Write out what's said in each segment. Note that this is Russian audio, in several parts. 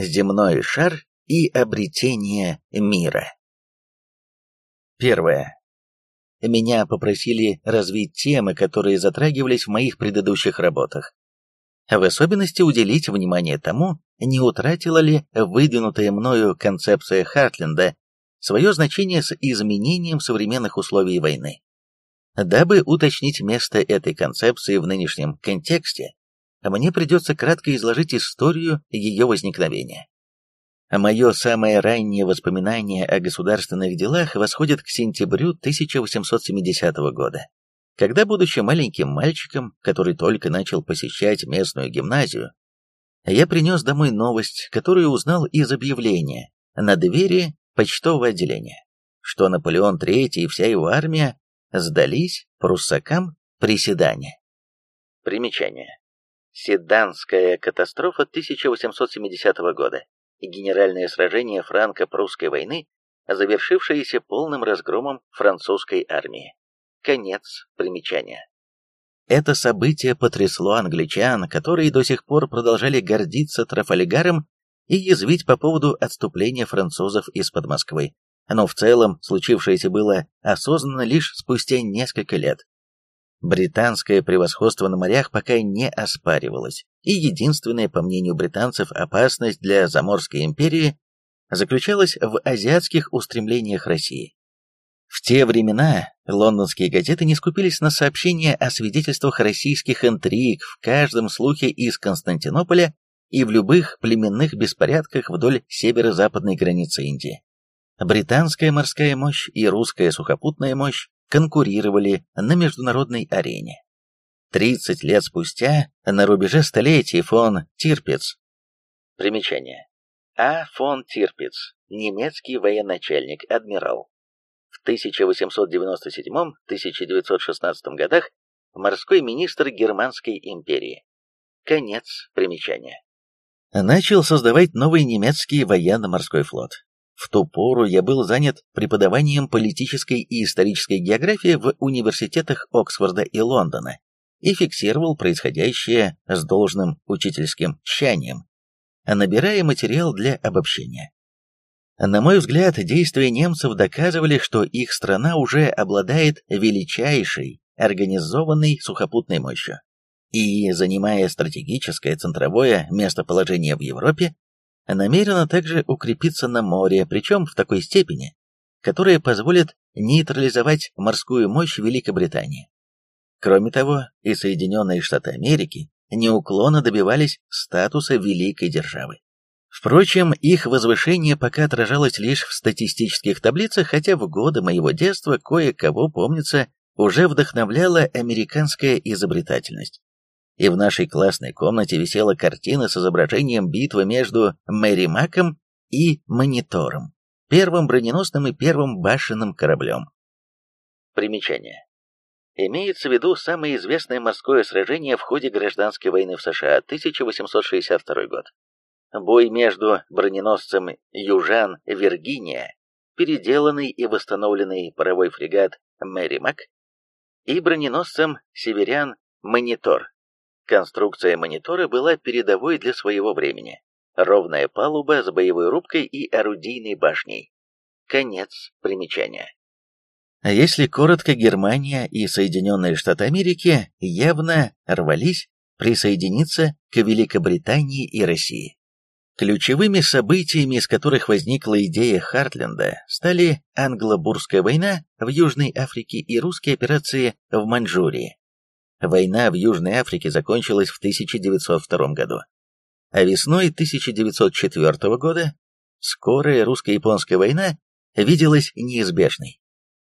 Земной шар и обретение мира. Первое. Меня попросили развить темы, которые затрагивались в моих предыдущих работах. В особенности уделить внимание тому, не утратила ли выдвинутая мною концепция Хартленда свое значение с изменением современных условий войны. Дабы уточнить место этой концепции в нынешнем контексте, мне придется кратко изложить историю ее возникновения. Мое самое раннее воспоминание о государственных делах восходит к сентябрю 1870 года, когда, будучи маленьким мальчиком, который только начал посещать местную гимназию, я принес домой новость, которую узнал из объявления на двери почтового отделения, что Наполеон III и вся его армия сдались пруссакам при Седане. Примечание. Седанская катастрофа 1870 года. Генеральное сражение франко-прусской войны, завершившееся полным разгромом французской армии. Конец примечания. Это событие потрясло англичан, которые до сих пор продолжали гордиться Трафальгаром и язвить по поводу отступления французов из-под Москвы. Но в целом случившееся было осознанно лишь спустя несколько лет. Британское превосходство на морях пока не оспаривалось, и единственная, по мнению британцев, опасность для Заморской империи заключалась в азиатских устремлениях России. В те времена лондонские газеты не скупились на сообщения о свидетельствах российских интриг в каждом слухе из Константинополя и в любых племенных беспорядках вдоль северо-западной границы Индии. Британская морская мощь и русская сухопутная мощь конкурировали на международной арене. 30 лет спустя, на рубеже столетий, фон Тирпиц. Примечание. А. фон Тирпиц, немецкий военачальник, адмирал. В 1897-1916 годах морской министр Германской империи. Конец примечания. Начал создавать новый немецкий военно-морской флот. В ту пору я был занят преподаванием политической и исторической географии в университетах Оксфорда и Лондона и фиксировал происходящее с должным учительским тщанием, набирая материал для обобщения. На мой взгляд, действия немцев доказывали, что их страна уже обладает величайшей организованной сухопутной мощью. И, занимая стратегическое центровое местоположение в Европе, намерена также укрепиться на море, причем в такой степени, которая позволит нейтрализовать морскую мощь Великобритании. Кроме того, и Соединенные Штаты Америки неуклонно добивались статуса великой державы. Впрочем, их возвышение пока отражалось лишь в статистических таблицах, хотя в годы моего детства кое-кого, помнится, уже вдохновляла американская изобретательность и в нашей классной комнате висела картина с изображением битвы между Мэри Маком и Монитором, первым броненосным и первым башенным кораблем. Примечание. Имеется в виду самое известное морское сражение в ходе гражданской войны в США 1862 год. Бой между броненосцем Южан Виргиния, переделанный и восстановленный паровой фрегат Мэри Мак, и броненосцем Северян Монитор, Конструкция монитора была передовой для своего времени. Ровная палуба с боевой рубкой и орудийной башней. Конец примечания. А если коротко, Германия и Соединенные Штаты Америки явно рвались присоединиться к Великобритании и России. Ключевыми событиями, из которых возникла идея Хартленда, стали Англо-Бурская война в Южной Африке и русские операции в Маньчжурии. Война в Южной Африке закончилась в 1902 году. А весной 1904 года скорая русско-японская война виделась неизбежной.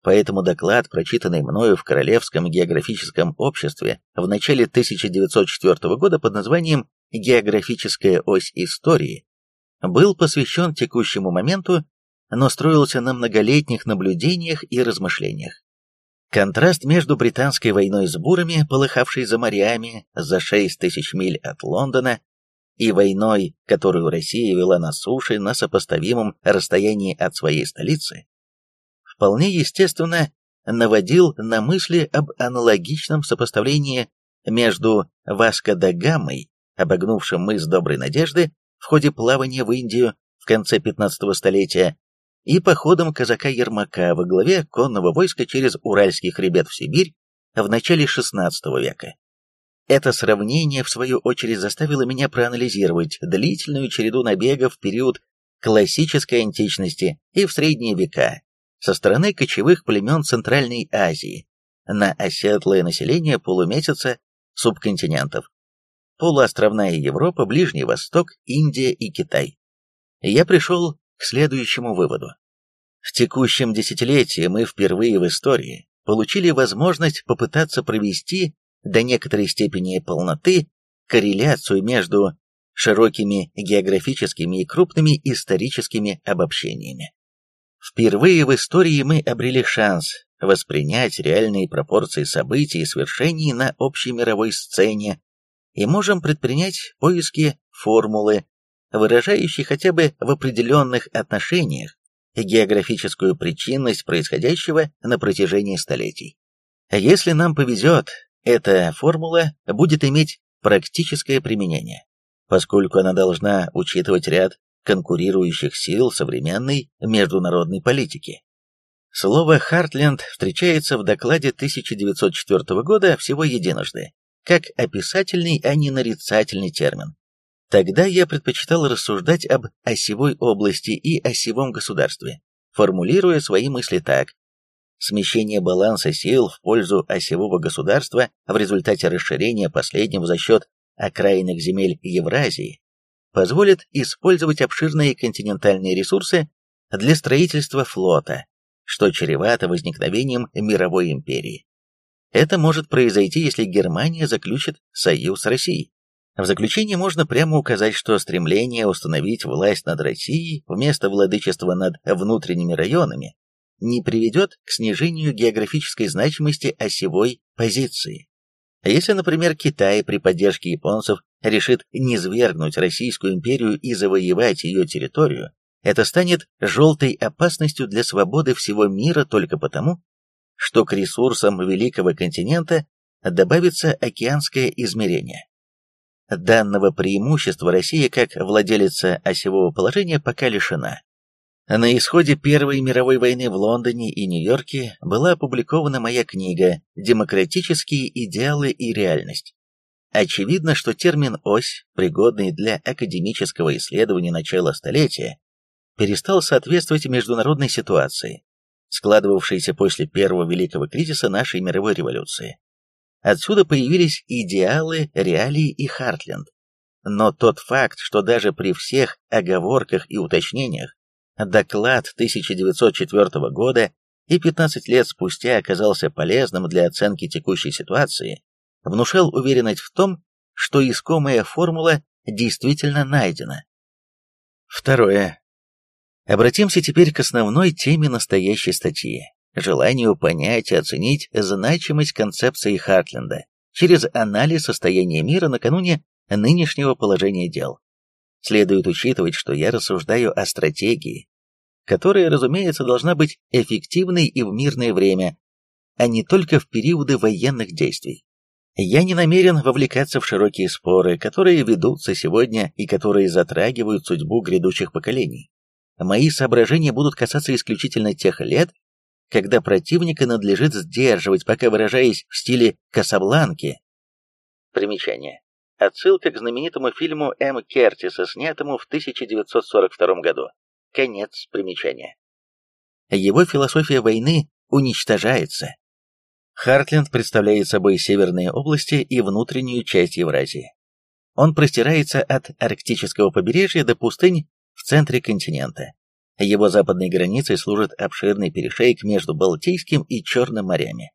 Поэтому доклад, прочитанный мною в Королевском географическом обществе в начале 1904 года под названием «Географическая ось истории», был посвящен текущему моменту, но строился на многолетних наблюдениях и размышлениях. Контраст между британской войной с бурами, полыхавшей за морями за 6 тысяч миль от Лондона, и войной, которую Россия вела на суше на сопоставимом расстоянии от своей столицы, вполне естественно наводил на мысли об аналогичном сопоставлении между Васко да Гамой, обогнувшим мыс Доброй Надежды, в ходе плавания в Индию в конце 15 столетия и походом казака Ермака во главе конного войска через Уральский хребет в Сибирь в начале XVI века. Это сравнение, в свою очередь, заставило меня проанализировать длительную череду набегов в период классической античности и в средние века со стороны кочевых племен Центральной Азии на оседлое население полумесяца субконтинентов. Полуостровная Европа, Ближний Восток, Индия и Китай. Я пришел к следующему выводу. В текущем десятилетии мы впервые в истории получили возможность попытаться провести до некоторой степени полноты корреляцию между широкими географическими и крупными историческими обобщениями. Впервые в истории мы обрели шанс воспринять реальные пропорции событий и свершений на общей мировой сцене и можем предпринять поиски формулы, выражающей хотя бы в определенных отношениях географическую причинность происходящего на протяжении столетий. Если нам повезет, эта формула будет иметь практическое применение, поскольку она должна учитывать ряд конкурирующих сил современной международной политики. Слово «Хартленд» встречается в докладе 1904 года всего единожды, как описательный, а не нарицательный термин. Тогда я предпочитал рассуждать об осевой области и осевом государстве, формулируя свои мысли так. Смещение баланса сил в пользу осевого государства в результате расширения последнего за счет окраинных земель Евразии позволит использовать обширные континентальные ресурсы для строительства флота, что чревато возникновением мировой империи. Это может произойти, если Германия заключит союз с Россией. В заключение можно прямо указать, что стремление установить власть над Россией вместо владычества над внутренними районами не приведет к снижению географической значимости осевой позиции. Если, например, Китай при поддержке японцев решит низвергнуть Российскую империю и завоевать ее территорию, это станет желтой опасностью для свободы всего мира только потому, что к ресурсам великого континента добавится океанское измерение. Данного преимущества Россия как владелица осевого положения пока лишена. На исходе Первой мировой войны в Лондоне и Нью-Йорке была опубликована моя книга «Демократические идеалы и реальность». Очевидно, что термин «ось», пригодный для академического исследования начала столетия, перестал соответствовать международной ситуации, складывавшейся после первого великого кризиса нашей мировой революции. Отсюда появились идеалы, реалии и Хартленд. Но тот факт, что даже при всех оговорках и уточнениях доклад 1904 года и 15 лет спустя оказался полезным для оценки текущей ситуации, внушал уверенность в том, что искомая формула действительно найдена. Второе. Обратимся теперь к основной теме настоящей статьи – желанию понять и оценить значимость концепции Хартленда через анализ состояния мира накануне нынешнего положения дел. Следует учитывать, что я рассуждаю о стратегии, которая, разумеется, должна быть эффективной и в мирное время, а не только в периоды военных действий. Я не намерен вовлекаться в широкие споры, которые ведутся сегодня и которые затрагивают судьбу грядущих поколений. Мои соображения будут касаться исключительно тех лет, когда противника надлежит сдерживать, пока выражаясь в стиле Касабланки. Примечание. Отсылка к знаменитому фильму М. Кертиса, снятому в 1942 году. Конец примечания. Его философия войны уничтожается. Хартленд представляет собой северные области и внутреннюю часть Евразии. Он простирается от арктического побережья до пустынь в центре континента. Его западной границей служит обширный перешейк между Балтийским и Черным морями.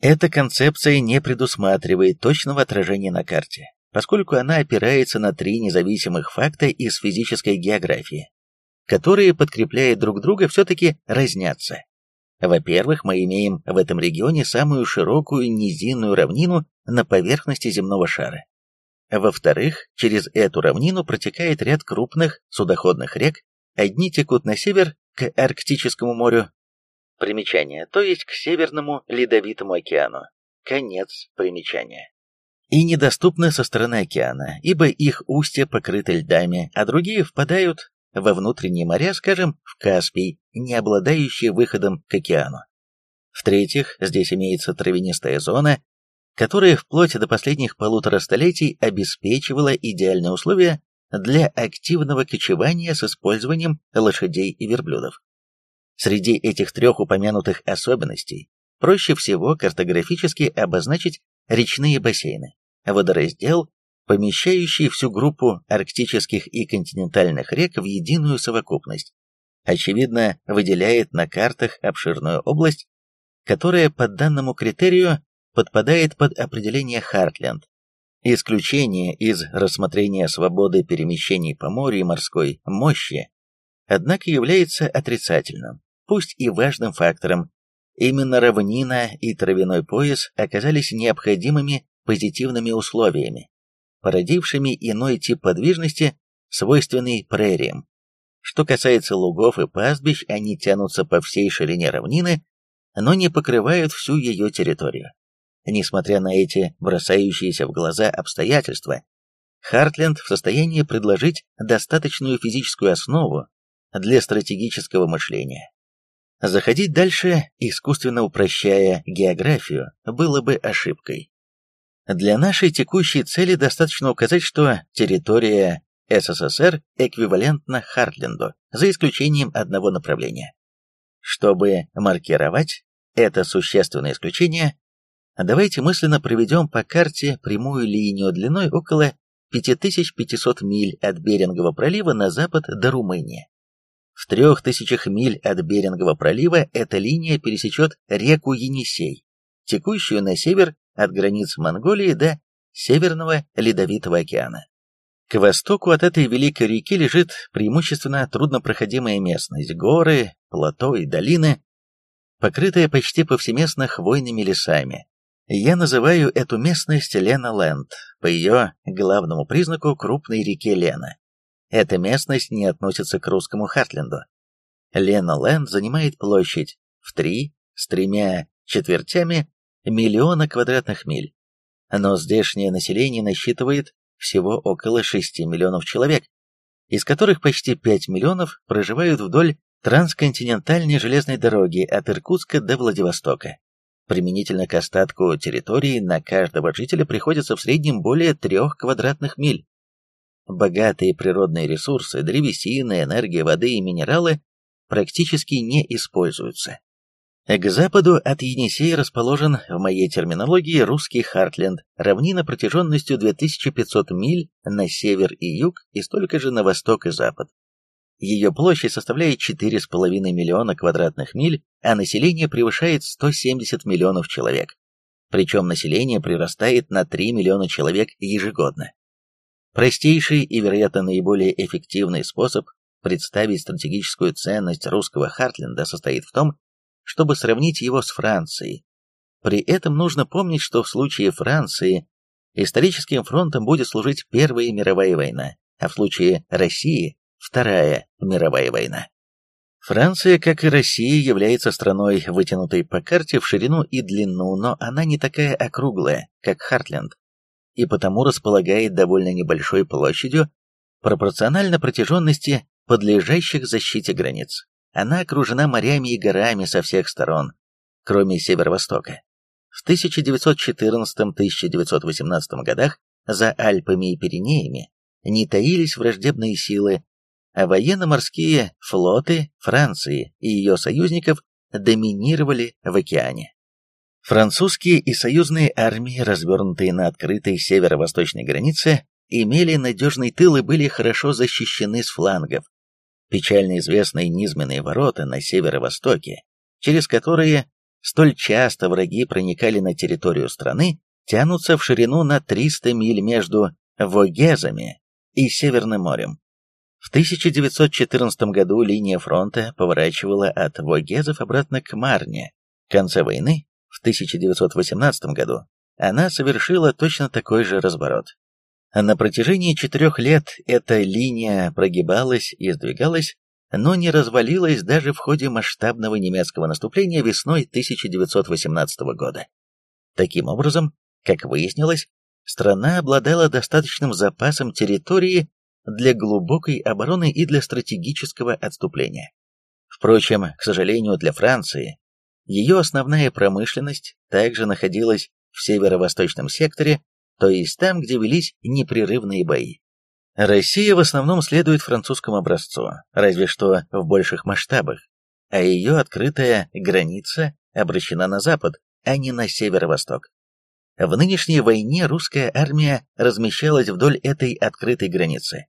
Эта концепция не предусматривает точного отражения на карте, поскольку она опирается на три независимых факта из физической географии, которые, подкрепляя друг друга, все-таки разнятся. Во-первых, мы имеем в этом регионе самую широкую низинную равнину на поверхности земного шара. Во-вторых, через эту равнину протекает ряд крупных судоходных рек, одни текут на север к Арктическому морю. Примечание, то есть к Северному Ледовитому океану. Конец примечания. и недоступны со стороны океана, ибо их устья покрыты льдами, а другие впадают во внутренние моря, скажем, в Каспий, не обладающие выходом к океану. В-третьих, здесь имеется травянистая зона, которая вплоть до последних полутора столетий обеспечивала идеальные условия для активного кочевания с использованием лошадей и верблюдов. Среди этих трех упомянутых особенностей проще всего картографически обозначить речные бассейны, водораздел, помещающий всю группу арктических и континентальных рек в единую совокупность, очевидно выделяет на картах обширную область, которая по данному критерию подпадает под определение Хартленд. Исключение из рассмотрения свободы перемещений по морю и морской мощи, однако является отрицательным, пусть и важным фактором. Именно равнина и травяной пояс оказались необходимыми позитивными условиями, породившими иной тип подвижности, свойственный прериям. Что касается лугов и пастбищ, они тянутся по всей ширине равнины, но не покрывают всю ее территорию. Несмотря на эти бросающиеся в глаза обстоятельства, Хартленд в состоянии предложить достаточную физическую основу для стратегического мышления. Заходить дальше, искусственно упрощая географию, было бы ошибкой. Для нашей текущей цели достаточно указать, что территория СССР эквивалентна Хартленду, за исключением одного направления. Чтобы маркировать это существенное исключение, давайте мысленно проведем по карте прямую линию длиной около 5500 миль от Берингового пролива на запад до Румынии. В трех тысячах миль от Берингового пролива эта линия пересечет реку Енисей, текущую на север от границ Монголии до Северного Ледовитого океана. К востоку от этой великой реки лежит преимущественно труднопроходимая местность, горы, плато и долины, покрытая почти повсеместно хвойными лесами. Я называю эту местность Лена-Ленд по ее главному признаку крупной реке Лена. Эта местность не относится к русскому Хартленду. Лена-Ленд занимает площадь в три с тремя четвертями миллиона квадратных миль. Но здешнее население насчитывает всего около 6 миллионов человек, из которых почти 5 миллионов проживают вдоль трансконтинентальной железной дороги от Иркутска до Владивостока. Применительно к остатку территории на каждого жителя приходится в среднем более 3 квадратных миль. Богатые природные ресурсы, древесина, энергия воды и минералы практически не используются. К западу от Енисея расположен, в моей терминологии, русский Хартленд, равнина протяженностью 2500 миль на север и юг и столько же на восток и запад. Ее площадь составляет 4,5 миллиона квадратных миль, а население превышает 170 миллионов человек. Причем население прирастает на 3 миллиона человек ежегодно. Простейший и, вероятно, наиболее эффективный способ представить стратегическую ценность русского Хартленда состоит в том, чтобы сравнить его с Францией. При этом нужно помнить, что в случае Франции историческим фронтом будет служить Первая мировая война, а в случае России – Вторая мировая война. Франция, как и Россия, является страной, вытянутой по карте в ширину и длину, но она не такая округлая, как Хартленд, и потому располагает довольно небольшой площадью пропорционально протяженности подлежащих защите границ. Она окружена морями и горами со всех сторон, кроме северо-востока. В 1914-1918 годах за Альпами и Пиренеями не таились враждебные силы, а военно-морские флоты Франции и ее союзников доминировали в океане. Французские и союзные армии, развернутые на открытой северо-восточной границе, имели надежный тыл и были хорошо защищены с флангов, печально известные низменные ворота на северо-востоке, через которые столь часто враги проникали на территорию страны, тянутся в ширину на 300 миль между Вогезами и Северным морем. В 1914 году линия фронта поворачивала от Вогезов обратно к Марне. В конце войны, в 1918 году, она совершила точно такой же разворот. На протяжении четырех лет эта линия прогибалась и сдвигалась, но не развалилась даже в ходе масштабного немецкого наступления весной 1918 года. Таким образом, как выяснилось, страна обладала достаточным запасом территории для глубокой обороны и для стратегического отступления. Впрочем, к сожалению для Франции, ее основная промышленность также находилась в северо-восточном секторе, то есть там, где велись непрерывные бои. Россия в основном следует французскому образцу, разве что в больших масштабах, а ее открытая граница обращена на запад, а не на северо-восток. В нынешней войне русская армия размещалась вдоль этой открытой границы.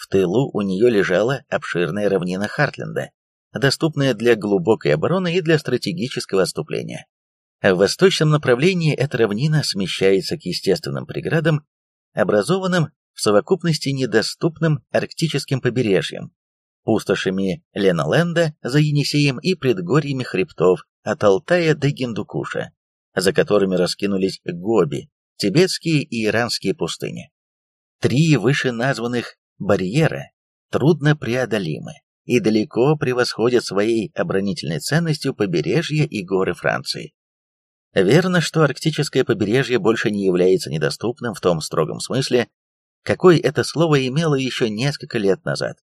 В тылу у нее лежала обширная равнина Хартленда, доступная для глубокой обороны и для стратегического отступления. В восточном направлении эта равнина смещается к естественным преградам, образованным в совокупности недоступным арктическим побережьем, пустошами Леноленда за Енисеем и предгорьями хребтов от Алтая до Гиндукуша, за которыми раскинулись Гоби, тибетские и иранские пустыни. Три вышеназванных барьера трудно преодолимы и далеко превосходят своей оборонительной ценностью побережье и горы Франции. Верно, что арктическое побережье больше не является недоступным в том строгом смысле, какой это слово имело еще несколько лет назад.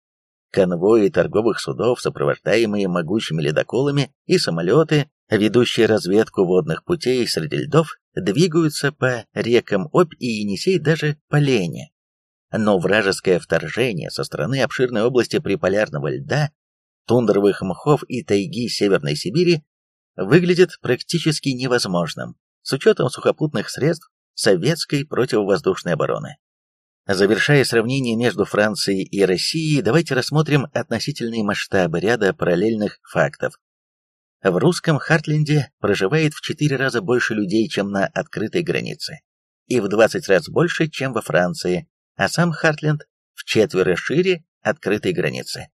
Конвои торговых судов, сопровождаемые могучими ледоколами, и самолеты, ведущие разведку водных путей среди льдов, двигаются по рекам Обь и Енисей даже по Лене. Но вражеское вторжение со стороны обширной области приполярного льда, тундровых мхов и тайги Северной Сибири выглядит практически невозможным с учетом сухопутных средств советской противовоздушной обороны. Завершая сравнение между Францией и Россией, давайте рассмотрим относительные масштабы ряда параллельных фактов. В русском Хартленде проживает в 4 раза больше людей, чем на открытой границе, и в 20 раз больше, чем во Франции, а сам Хартленд в четверо шире открытой границы.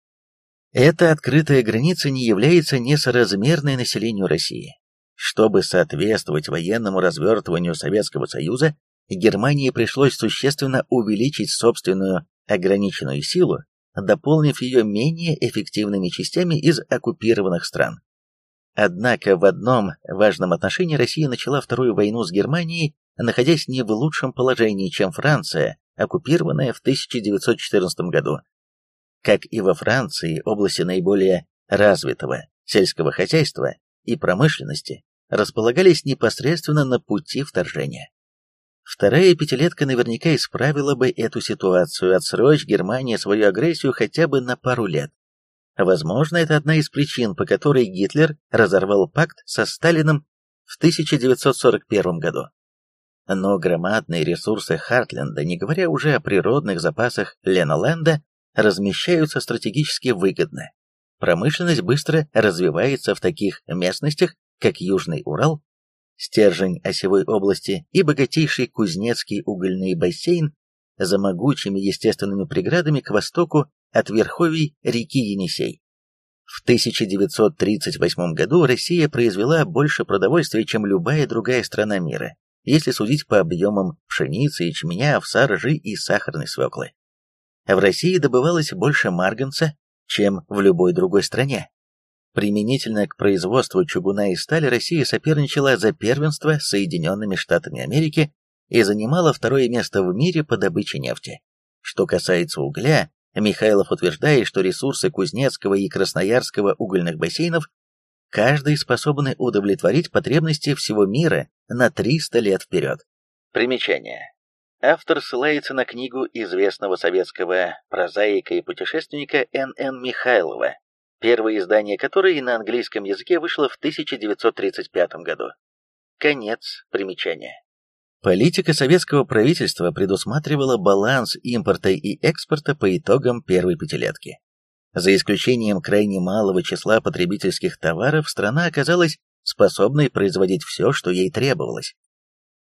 Эта открытая граница не является несоразмерной населению России. Чтобы соответствовать военному развертыванию Советского Союза, Германии пришлось существенно увеличить собственную ограниченную силу, дополнив ее менее эффективными частями из оккупированных стран. Однако в одном важном отношении Россия начала Вторую войну с Германией, находясь не в лучшем положении, чем Франция, оккупированная в 1914 году. Как и во Франции, области наиболее развитого сельского хозяйства и промышленности располагались непосредственно на пути вторжения. Вторая пятилетка наверняка исправила бы эту ситуацию, отсрочь Германии свою агрессию хотя бы на пару лет. Возможно, это одна из причин, по которой Гитлер разорвал пакт со Сталиным в 1941 году. Но громадные ресурсы Хартленда, не говоря уже о природных запасах Леноленда, размещаются стратегически выгодно. Промышленность быстро развивается в таких местностях, как Южный Урал, стержень осевой области и богатейший Кузнецкий угольный бассейн за могучими естественными преградами к востоку от верховий реки Енисей. В 1938 году Россия произвела больше продовольствия, чем любая другая страна мира, если судить по объемам пшеницы, ячменя, овса, ржи и сахарной свеклы. В России добывалось больше марганца, чем в любой другой стране. Применительно к производству чугуна и стали Россия соперничала за первенство с Соединенными Штатами Америки и занимала второе место в мире по добыче нефти. Что касается угля, Михайлов утверждает, что ресурсы Кузнецкого и Красноярского угольных бассейнов каждый способны удовлетворить потребности всего мира на 300 лет вперед. Примечание. Автор ссылается на книгу известного советского прозаика и путешественника Н.Н. Михайлова первое издание которой на английском языке вышло в 1935 году. Конец примечания. Политика советского правительства предусматривала баланс импорта и экспорта по итогам первой пятилетки. За исключением крайне малого числа потребительских товаров, страна оказалась способной производить все, что ей требовалось.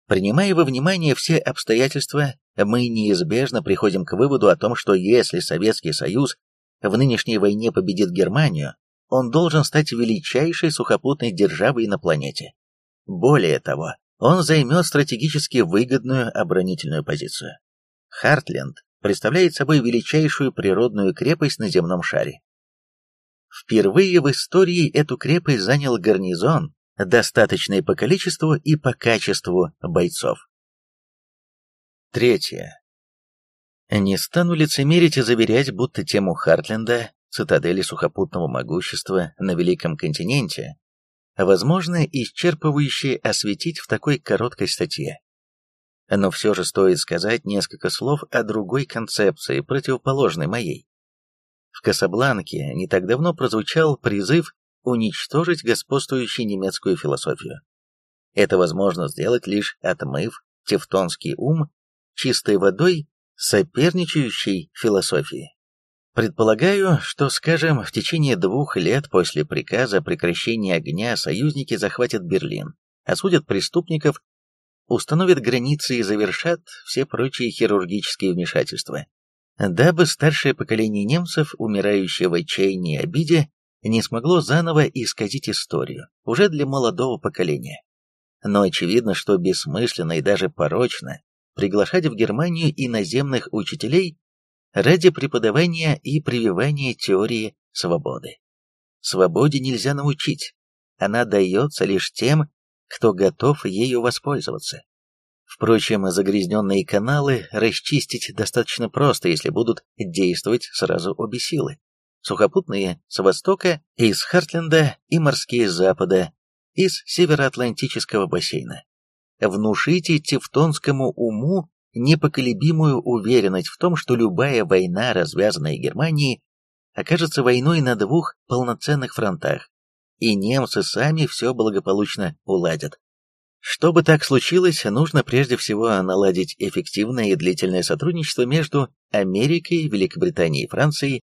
Принимая во внимание все обстоятельства, мы неизбежно приходим к выводу о том, что если Советский Союз в нынешней войне победит Германию, он должен стать величайшей сухопутной державой на планете. Более того, он займет стратегически выгодную оборонительную позицию. Хартленд представляет собой величайшую природную крепость на земном шаре. Впервые в истории эту крепость занял гарнизон, достаточный по количеству и по качеству бойцов. Третье. Не стану лицемерить и заверять, будто тему Хартленда, цитадели сухопутного могущества на Великом континенте, возможно исчерпывающе осветить в такой короткой статье. Но все же стоит сказать несколько слов о другой концепции, противоположной моей. В Касабланке не так давно прозвучал призыв уничтожить господствующую немецкую философию. Это возможно сделать лишь отмыв тевтонский ум чистой водой соперничающей философии. Предполагаю, что, скажем, в течение двух лет после приказа о прекращении огня союзники захватят Берлин, осудят преступников, установят границы и завершат все прочие хирургические вмешательства, дабы старшее поколение немцев, умирающее в отчаянии и обиде, не смогло заново исказить историю, уже для молодого поколения. Но очевидно, что бессмысленно и даже порочно приглашать в Германию иноземных учителей ради преподавания и прививания теории свободы. Свободе нельзя научить, она дается лишь тем, кто готов ею воспользоваться. Впрочем, загрязненные каналы расчистить достаточно просто, если будут действовать сразу обе силы. Сухопутные с востока, из Хартленда и морские с запада, из Североатлантического бассейна. Внушите тевтонскому уму непоколебимую уверенность в том, что любая война, развязанная Германией, окажется войной на двух полноценных фронтах, и немцы сами все благополучно уладят. Чтобы так случилось, нужно прежде всего наладить эффективное и длительное сотрудничество между Америкой, Великобританией и Францией,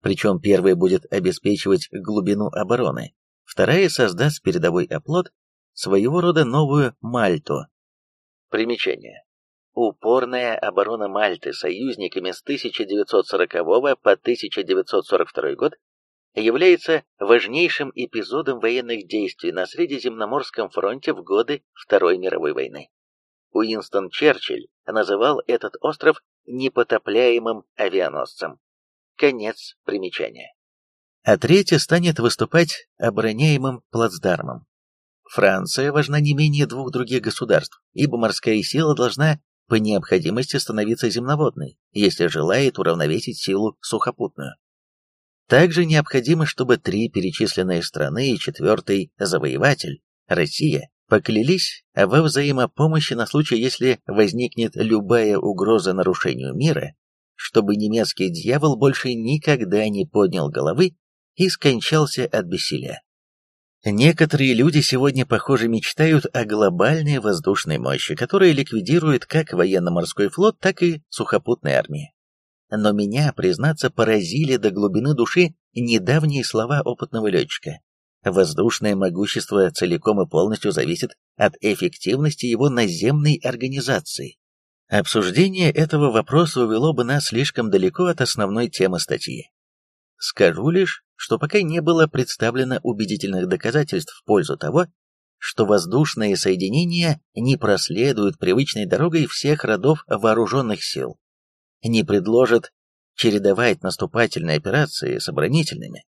причем первая будет обеспечивать глубину обороны, вторая создаст передовой оплот, своего рода новую Мальту. Примечание. Упорная оборона Мальты союзниками с 1940 по 1942 год является важнейшим эпизодом военных действий на Средиземноморском фронте в годы Второй мировой войны. Уинстон Черчилль называл этот остров непотопляемым авианосцем. Конец примечания. А третья станет выступать обороняемым плацдармом. Франция важна не менее двух других государств, ибо морская сила должна по необходимости становиться земноводной, если желает уравновесить силу сухопутную. Также необходимо, чтобы три перечисленные страны и четвертый завоеватель, Россия, поклялись во взаимопомощи на случай, если возникнет любая угроза нарушению мира, чтобы немецкий дьявол больше никогда не поднял головы и скончался от бессилия. Некоторые люди сегодня, похоже, мечтают о глобальной воздушной мощи, которая ликвидирует как военно-морской флот, так и сухопутные армии. Но меня, признаться, поразили до глубины души недавние слова опытного летчика. Воздушное могущество целиком и полностью зависит от эффективности его наземной организации. Обсуждение этого вопроса увело бы нас слишком далеко от основной темы статьи. Скажу лишь, что пока не было представлено убедительных доказательств в пользу того, что воздушные соединения не проследуют привычной дорогой всех родов вооруженных сил, не предложат чередовать наступательные операции с оборонительными,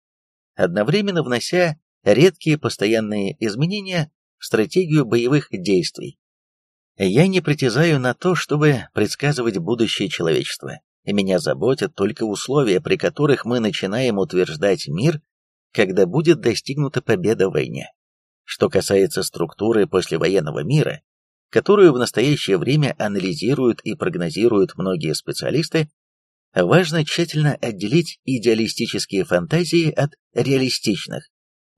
одновременно внося редкие постоянные изменения в стратегию боевых действий. Я не притязаю на то, чтобы предсказывать будущее человечества, меня заботят только условия, при которых мы начинаем утверждать мир, когда будет достигнута победа в войне. Что касается структуры послевоенного мира, которую в настоящее время анализируют и прогнозируют многие специалисты, важно тщательно отделить идеалистические фантазии от реалистичных,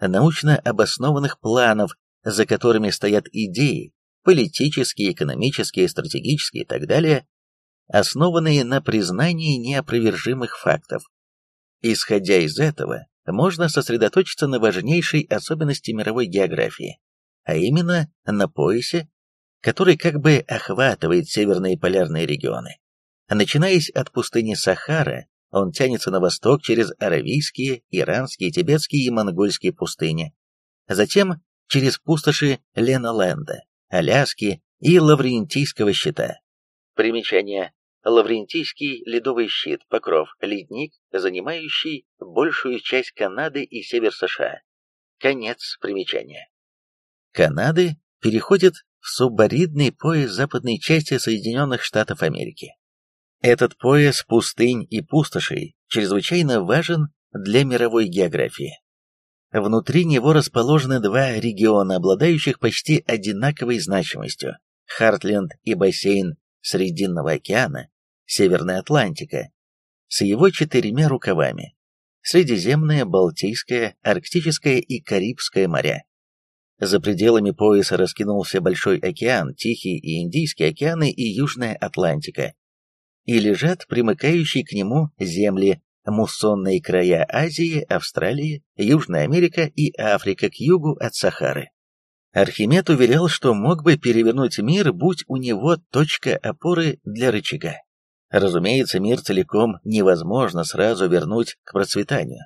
научно обоснованных планов, за которыми стоят идеи, политические, экономические, стратегические и так далее, основанные на признании неопровержимых фактов. Исходя из этого, можно сосредоточиться на важнейшей особенности мировой географии, а именно на поясе, который как бы охватывает северные полярные регионы. Начинаясь от пустыни Сахара, он тянется на восток через аравийские, иранские, тибетские и монгольские пустыни, затем через пустоши Леноленда, Аляски и Лаврентийского щита. Примечание. Лаврентийский ледовый щит, покров, ледник, занимающий большую часть Канады и север США. Конец примечания. Канады переходит субаридный пояс западной части Соединенных Штатов Америки. Этот пояс пустынь и пустошей чрезвычайно важен для мировой географии. Внутри него расположены два региона, обладающих почти одинаковой значимостью – Хартленд и бассейн Срединного океана, Северная Атлантика, с его четырьмя рукавами – Средиземное, Балтийское, Арктическое и Карибское моря. За пределами пояса раскинулся Большой океан, Тихий и Индийский океаны и Южная Атлантика, и лежат примыкающие к нему земли, муссонные края Азии, Австралии, Южная Америка и Африка к югу от Сахары. Архимед уверял, что мог бы перевернуть мир, будь у него точка опоры для рычага. Разумеется, мир целиком невозможно сразу вернуть к процветанию.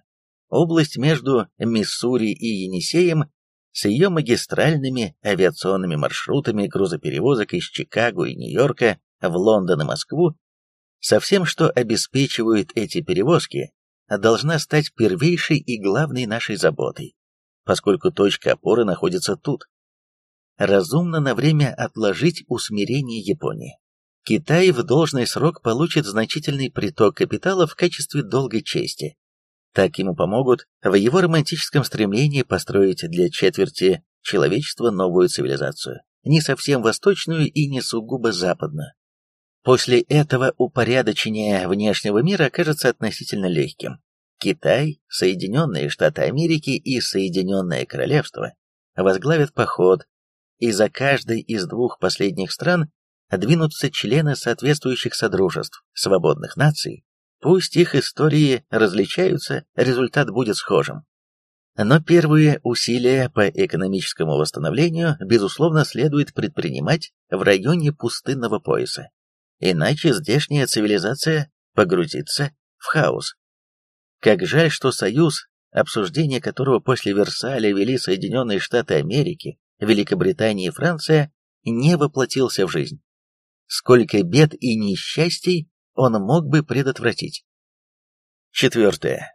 Область между Миссури и Енисеем с ее магистральными авиационными маршрутами грузоперевозок из Чикаго и Нью-Йорка в Лондон и Москву со всем, что обеспечивают эти перевозки, должна стать первейшей и главной нашей заботой, поскольку точка опоры находится тут. Разумно на время отложить усмирение Японии. Китай в должный срок получит значительный приток капитала в качестве долгой чести. Так ему помогут в его романтическом стремлении построить для четверти человечества новую цивилизацию, не совсем восточную и не сугубо западную. После этого упорядочение внешнего мира окажется относительно легким. Китай, Соединенные Штаты Америки и Соединенное Королевство возглавят поход, и за каждой из двух последних стран двинутся члены соответствующих содружеств, свободных наций. Пусть их истории различаются, результат будет схожим. Но первые усилия по экономическому восстановлению, безусловно, следует предпринимать в районе пустынного пояса иначе здешняя цивилизация погрузится в хаос. Как жаль, что союз, обсуждение которого после Версаля вели Соединенные Штаты Америки, Великобритания и Франция, не воплотился в жизнь. Сколько бед и несчастий он мог бы предотвратить. Четвертое.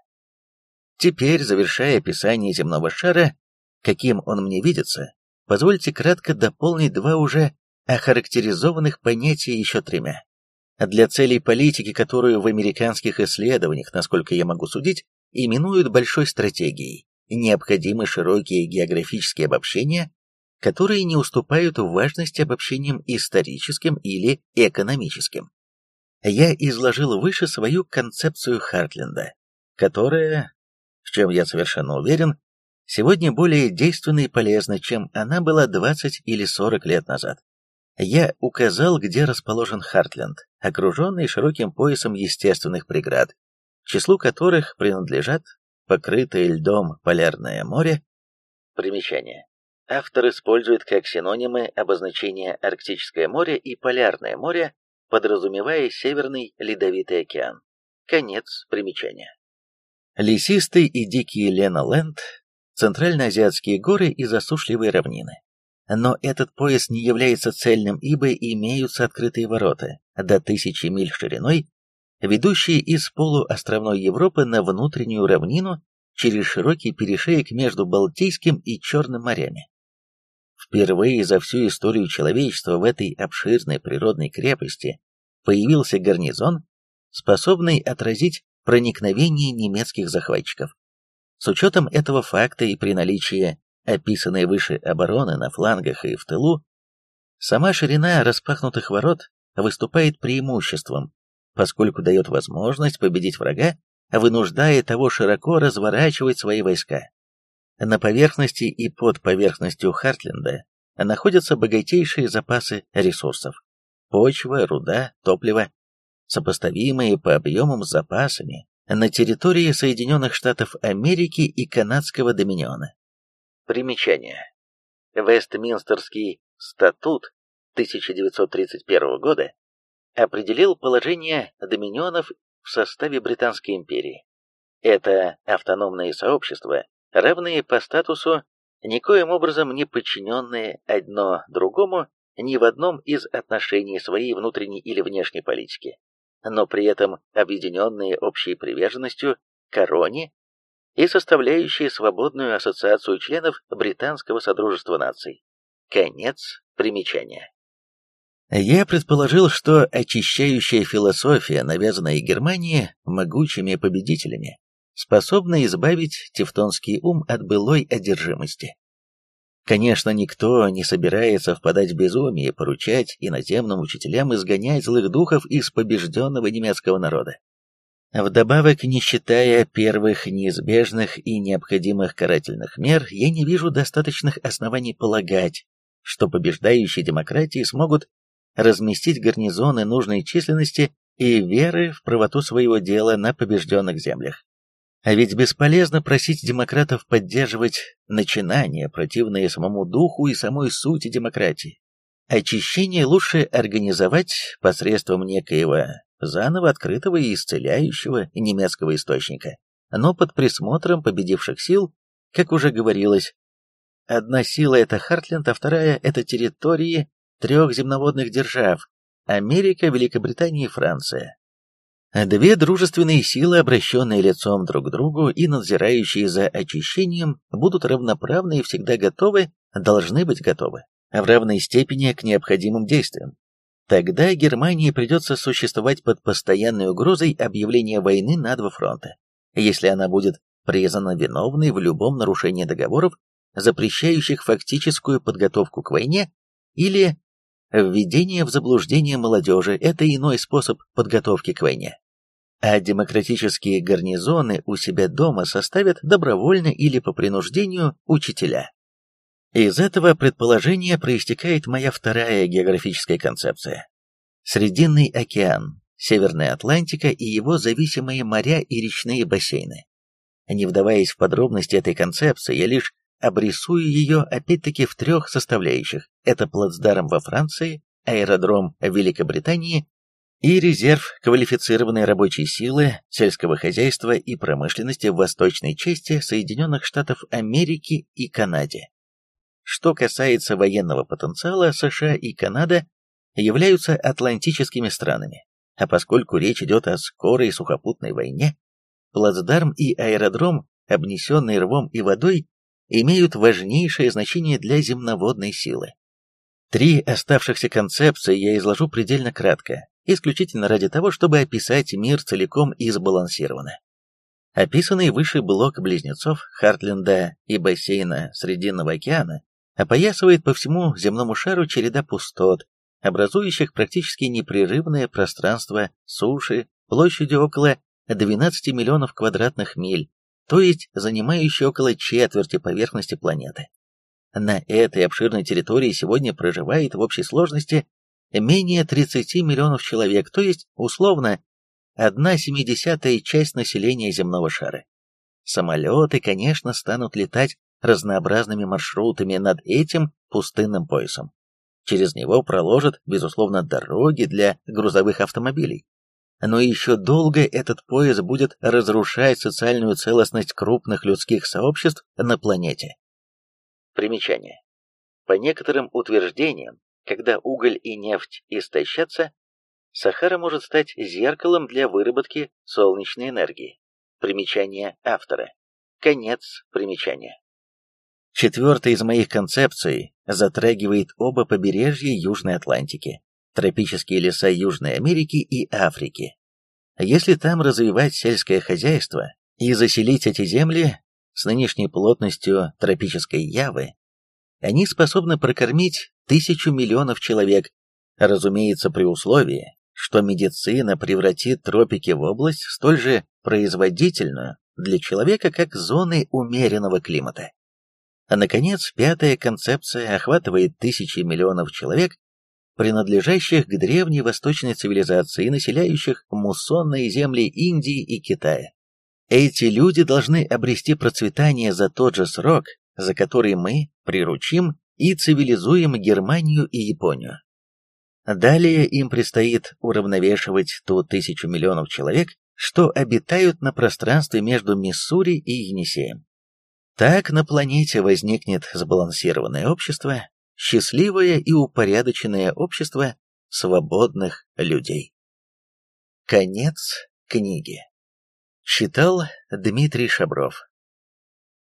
Теперь, завершая описание земного шара, каким он мне видится, позвольте кратко дополнить два уже охарактеризованных понятия еще тремя. Для целей политики, которую в американских исследованиях, насколько я могу судить, именуют большой стратегией, необходимы широкие географические обобщения, которые не уступают в важности обобщениям историческим или экономическим. Я изложил выше свою концепцию Хартленда, которая, в чем я совершенно уверен, сегодня более действенна и полезна, чем она была 20 или 40 лет назад я указал, где расположен Хартленд, окруженный широким поясом естественных преград, числу которых принадлежат покрытое льдом Полярное море. Примечание. Автор использует как синонимы обозначения Арктическое море и Полярное море, подразумевая Северный Ледовитый океан. Конец примечания. Лесистый и дикий Лена-Ленд, центральноазиатские горы и засушливые равнины. Но этот пояс не является цельным, ибо имеются открытые ворота до тысячи миль шириной, ведущие из полуостровной Европы на внутреннюю равнину через широкий перешеек между Балтийским и Черным морями. Впервые за всю историю человечества в этой обширной природной крепости появился гарнизон, способный отразить проникновение немецких захватчиков. С учетом этого факта и при наличии описанной выше обороны на флангах и в тылу, сама ширина распахнутых ворот выступает преимуществом, поскольку дает возможность победить врага, вынуждая того широко разворачивать свои войска. На поверхности и под поверхностью Хартленда находятся богатейшие запасы ресурсов. Почва, руда, топливо, сопоставимые по объемам с запасами на территории Соединенных Штатов Америки и Канадского доминиона. Примечание. Вестминстерский статут 1931 года определил положение доминионов в составе Британской империи. Это автономные сообщества, равные по статусу, никоим образом не подчиненные одно другому ни в одном из отношений своей внутренней или внешней политики, но при этом объединенные общей приверженностью короне и составляющие свободную ассоциацию членов Британского Содружества наций. Конец примечания. Я предположил, что очищающая философия, навязанная Германии могучими победителями, способна избавить тевтонский ум от былой одержимости. Конечно, никто не собирается впадать в безумие поручать иноземным учителям изгонять злых духов из побежденного немецкого народа. Вдобавок, не считая первых неизбежных и необходимых карательных мер, я не вижу достаточных оснований полагать, что побеждающие демократии смогут разместить гарнизоны нужной численности и веры в правоту своего дела на побежденных землях. А ведь бесполезно просить демократов поддерживать начинания, противные самому духу и самой сути демократии. Очищение лучше организовать посредством некоего заново открытого и исцеляющего немецкого источника, но под присмотром победивших сил, как уже говорилось, одна сила — это Хартленд, а вторая — это территории трех земноводных держав — Америка, Великобритания и Франция. Две дружественные силы, обращенные лицом друг к другу и надзирающие за очищением, будут равноправны и всегда готовы, должны быть готовы, в равной степени к необходимым действиям. Тогда Германии придется существовать под постоянной угрозой объявления войны на два фронта, если она будет признана виновной в любом нарушении договоров, запрещающих фактическую подготовку к войне, или введение в заблуждение молодежи – это иной способ подготовки к войне а демократические гарнизоны у себя дома составят добровольно или по принуждению учителя. Из этого предположения проистекает моя вторая географическая концепция. Срединный океан, Северная Атлантика и его зависимые моря и речные бассейны. Не вдаваясь в подробности этой концепции, я лишь обрисую ее опять-таки в трех составляющих. Это плацдарм во Франции, аэродром в Великобритании и резерв квалифицированной рабочей силы, сельского хозяйства и промышленности в восточной части Соединенных Штатов Америки и Канаде. Что касается военного потенциала, США и Канада являются атлантическими странами, а поскольку речь идет о скорой сухопутной войне, плацдарм и аэродром, обнесенные рвом и водой, имеют важнейшее значение для земноводной силы. Три оставшихся концепции я изложу предельно кратко, исключительно ради того, чтобы описать мир целиком и сбалансированно. Описанный выше блок близнецов Хартленда и бассейна Срединного океана опоясывает по всему земному шару череда пустот, образующих практически непрерывное пространство суши площадью около 12 миллионов квадратных миль, то есть занимающей около четверти поверхности планеты. На этой обширной территории сегодня проживает в общей сложности менее 30 миллионов человек, то есть, условно, одна семидесятая часть населения земного шара. Самолеты, конечно, станут летать разнообразными маршрутами над этим пустынным поясом. Через него проложат, безусловно, дороги для грузовых автомобилей. Но еще долго этот пояс будет разрушать социальную целостность крупных людских сообществ на планете. Примечание. По некоторым утверждениям, когда уголь и нефть истощатся, Сахара может стать зеркалом для выработки солнечной энергии. Примечание автора. Конец примечания. Четвертая из моих концепций затрагивает оба побережья Южной Атлантики, тропические леса Южной Америки и Африки. Если там развивать сельское хозяйство и заселить эти земли с нынешней плотностью тропической явы, они способны прокормить тысячу миллионов человек, разумеется, при условии, что медицина превратит тропики в область столь же производительную для человека, как зоны умеренного климата. А, наконец, пятая концепция охватывает тысячи миллионов человек, принадлежащих к древней восточной цивилизации, населяющих муссонные земли Индии и Китая. Эти люди должны обрести процветание за тот же срок, за который мы приручим и цивилизуем Германию и Японию. Далее им предстоит уравновешивать ту тысячу миллионов человек, что обитают на пространстве между Миссури и Енисеем. Так на планете возникнет сбалансированное общество, счастливое и упорядоченное общество свободных людей. Конец книги. Читал Дмитрий Шабров